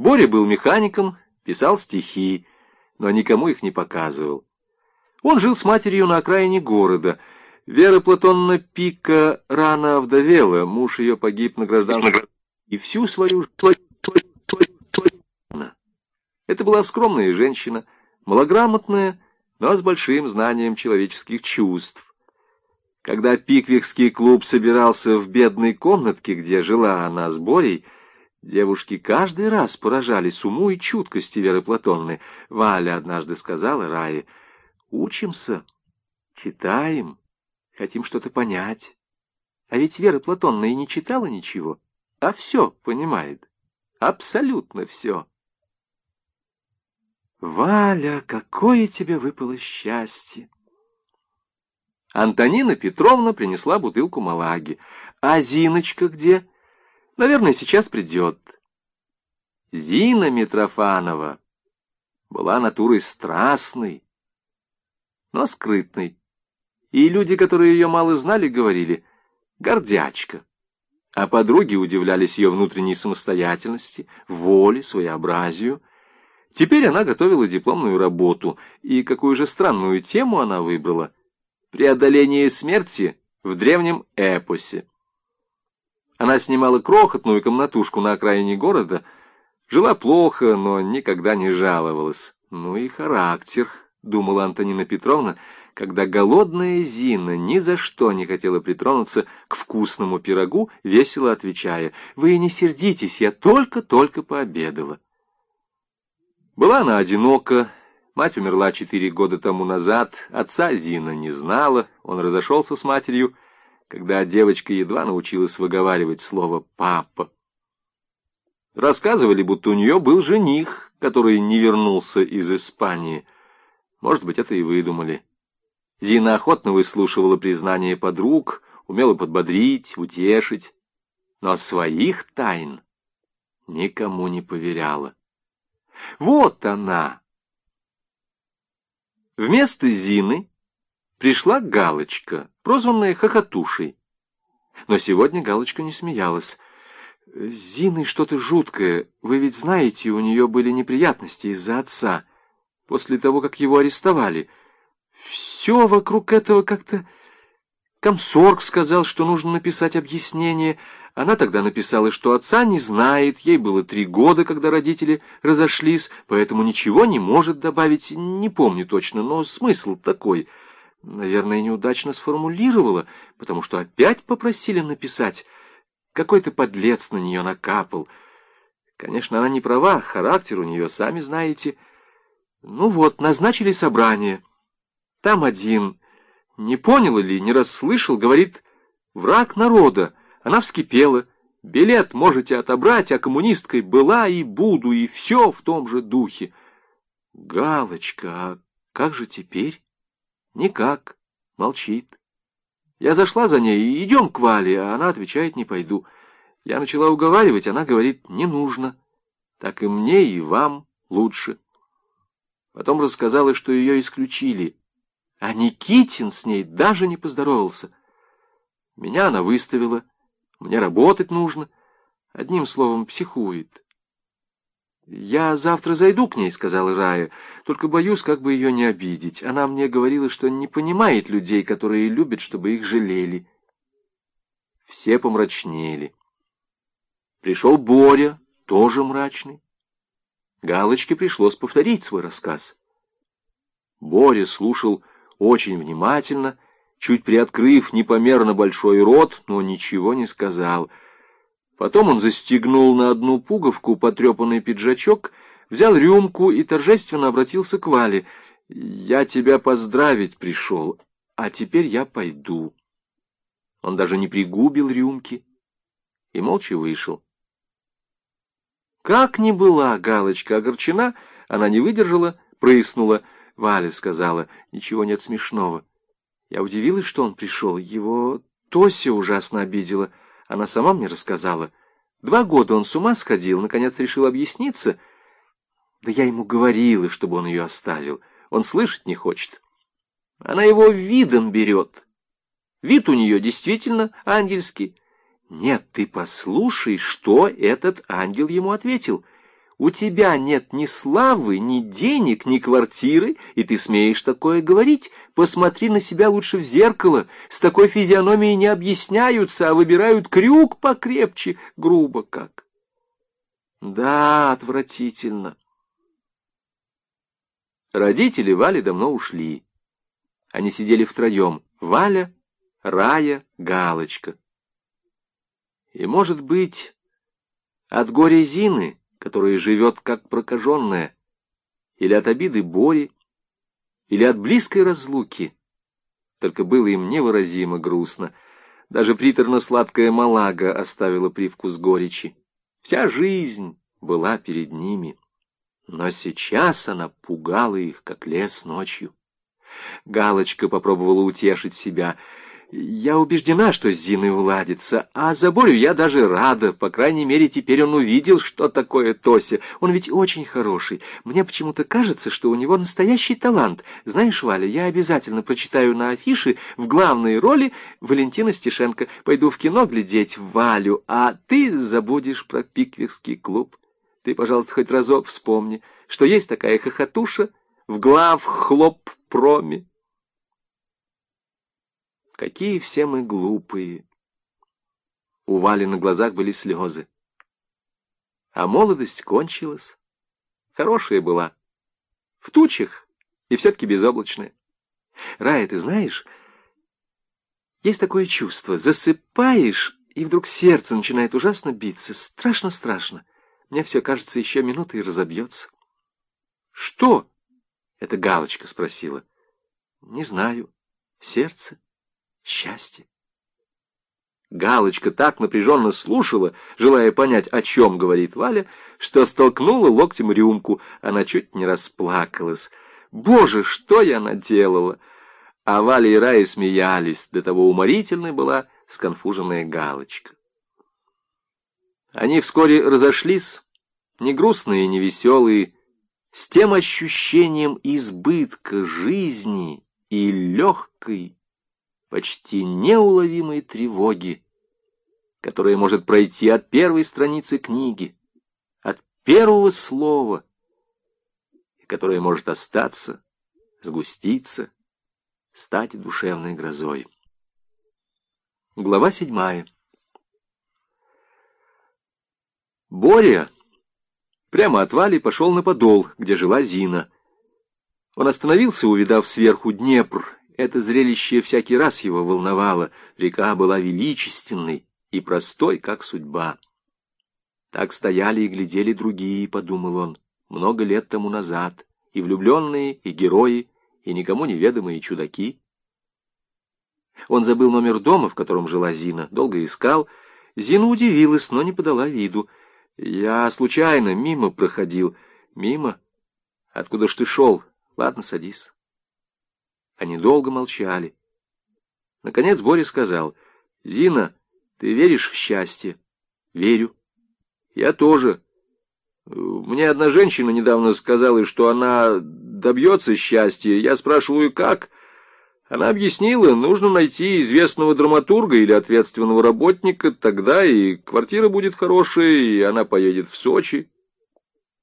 Боря был механиком, писал стихи, но никому их не показывал. Он жил с матерью на окраине города. Вера Платонна Пика рано овдовела, муж ее погиб на гражданском... И всю свою... Это была скромная женщина, малограмотная, но с большим знанием человеческих чувств. Когда Пиквикский клуб собирался в бедной комнатке, где жила она с Борей, девушки каждый раз поражались уму и чуткости Веры Платонны. Валя однажды сказала Рае, «Учимся, читаем, хотим что-то понять. А ведь Вера Платонна и не читала ничего, а все понимает, абсолютно все». «Валя, какое тебе выпало счастье!» Антонина Петровна принесла бутылку малаги. А Зиночка где? Наверное, сейчас придет. Зина Митрофанова была натурой страстной, но скрытной. И люди, которые ее мало знали, говорили «гордячка». А подруги удивлялись ее внутренней самостоятельности, воле, своеобразию. Теперь она готовила дипломную работу, и какую же странную тему она выбрала — преодоление смерти в древнем эпосе. Она снимала крохотную комнатушку на окраине города, жила плохо, но никогда не жаловалась. Ну и характер, думала Антонина Петровна, когда голодная Зина ни за что не хотела притронуться к вкусному пирогу, весело отвечая, «Вы не сердитесь, я только-только пообедала». Была она одинока, Мать умерла четыре года тому назад, отца Зина не знала, он разошелся с матерью, когда девочка едва научилась выговаривать слово «папа». Рассказывали, будто у нее был жених, который не вернулся из Испании. Может быть, это и выдумали. Зина охотно выслушивала признания подруг, умела подбодрить, утешить, но своих тайн никому не поверяла. Вот она, Вместо Зины пришла Галочка, прозванная Хохотушей. Но сегодня Галочка не смеялась. «С Зиной что-то жуткое. Вы ведь знаете, у нее были неприятности из-за отца, после того, как его арестовали. Все вокруг этого как-то... Комсорг сказал, что нужно написать объяснение, она тогда написала, что отца не знает, ей было три года, когда родители разошлись, поэтому ничего не может добавить, не помню точно, но смысл такой. Наверное, неудачно сформулировала, потому что опять попросили написать. Какой-то подлец на нее накапал. Конечно, она не права, характер у нее, сами знаете. Ну вот, назначили собрание. Там один, не понял или не расслышал, говорит, враг народа. Она вскипела. Билет можете отобрать, а коммунисткой была и буду, и все в том же духе. Галочка, а как же теперь? Никак. Молчит. Я зашла за ней, идем к Вале, а она отвечает, не пойду. Я начала уговаривать, она говорит, не нужно. Так и мне, и вам лучше. Потом рассказала, что ее исключили. А Никитин с ней даже не поздоровался. Меня она выставила. Мне работать нужно. Одним словом, психует. «Я завтра зайду к ней», — сказала Рая, — «только боюсь, как бы ее не обидеть. Она мне говорила, что не понимает людей, которые любят, чтобы их жалели». Все помрачнели. Пришел Боря, тоже мрачный. Галочке пришлось повторить свой рассказ. Боря слушал очень внимательно, — чуть приоткрыв непомерно большой рот, но ничего не сказал. Потом он застегнул на одну пуговку потрепанный пиджачок, взял рюмку и торжественно обратился к Вале. «Я тебя поздравить пришел, а теперь я пойду». Он даже не пригубил рюмки и молча вышел. Как ни была Галочка огорчена, она не выдержала, прыснула. Валя сказала, ничего нет смешного. Я удивилась, что он пришел. Его Тося ужасно обидела. Она сама мне рассказала. Два года он с ума сходил, наконец решил объясниться. Да я ему говорила, чтобы он ее оставил. Он слышать не хочет. Она его видом берет. Вид у нее действительно ангельский. Нет, ты послушай, что этот ангел ему ответил. У тебя нет ни славы, ни денег, ни квартиры, и ты смеешь такое говорить. Посмотри на себя лучше в зеркало. С такой физиономией не объясняются, а выбирают крюк покрепче, грубо как. Да, отвратительно. Родители Вали давно ушли. Они сидели втроем. Валя, Рая, Галочка. И, может быть, от горя Зины которая живет как прокаженная, или от обиды Бори, или от близкой разлуки. Только было им невыразимо грустно. Даже приторно-сладкая малага оставила привкус горечи. Вся жизнь была перед ними. Но сейчас она пугала их, как лес ночью. Галочка попробовала утешить себя — я убеждена, что с Зиной уладится, а за Борю я даже рада. По крайней мере, теперь он увидел, что такое Тося. Он ведь очень хороший. Мне почему-то кажется, что у него настоящий талант. Знаешь, Валя, я обязательно прочитаю на афише в главной роли Валентина Стешенко. Пойду в кино глядеть Валю, а ты забудешь про пиквикский клуб. Ты, пожалуйста, хоть разок вспомни, что есть такая хохотуша в глав хлоп проме. Какие все мы глупые. У Вали на глазах были слезы. А молодость кончилась. Хорошая была. В тучах и все-таки безоблачная. Рая, ты знаешь, есть такое чувство. Засыпаешь, и вдруг сердце начинает ужасно биться. Страшно-страшно. Мне все кажется, еще минута и разобьется. Что? Это Галочка спросила. Не знаю. Сердце счастье. Галочка так напряженно слушала, желая понять, о чем говорит Валя, что столкнула локтем рюмку. Она чуть не расплакалась. «Боже, что я наделала!» А Валя и Рая смеялись, до того уморительной была сконфуженная Галочка. Они вскоре разошлись, не грустные, не веселые, с тем ощущением избытка жизни и легкой, почти неуловимой тревоги, которая может пройти от первой страницы книги, от первого слова, и которая может остаться, сгуститься, стать душевной грозой. Глава седьмая. Боря прямо от Вали пошел на подол, где жила Зина. Он остановился, увидав сверху Днепр, это зрелище всякий раз его волновало. Река была величественной и простой, как судьба. Так стояли и глядели другие, подумал он, много лет тому назад, и влюбленные, и герои, и никому неведомые чудаки. Он забыл номер дома, в котором жила Зина, долго искал. Зина удивилась, но не подала виду. Я случайно мимо проходил. Мимо? Откуда ж ты шел? Ладно, садись. Они долго молчали. Наконец Боря сказал, «Зина, ты веришь в счастье?» «Верю». «Я тоже. Мне одна женщина недавно сказала, что она добьется счастья. Я спрашиваю, как?» Она объяснила, нужно найти известного драматурга или ответственного работника, тогда и квартира будет хорошая, и она поедет в Сочи.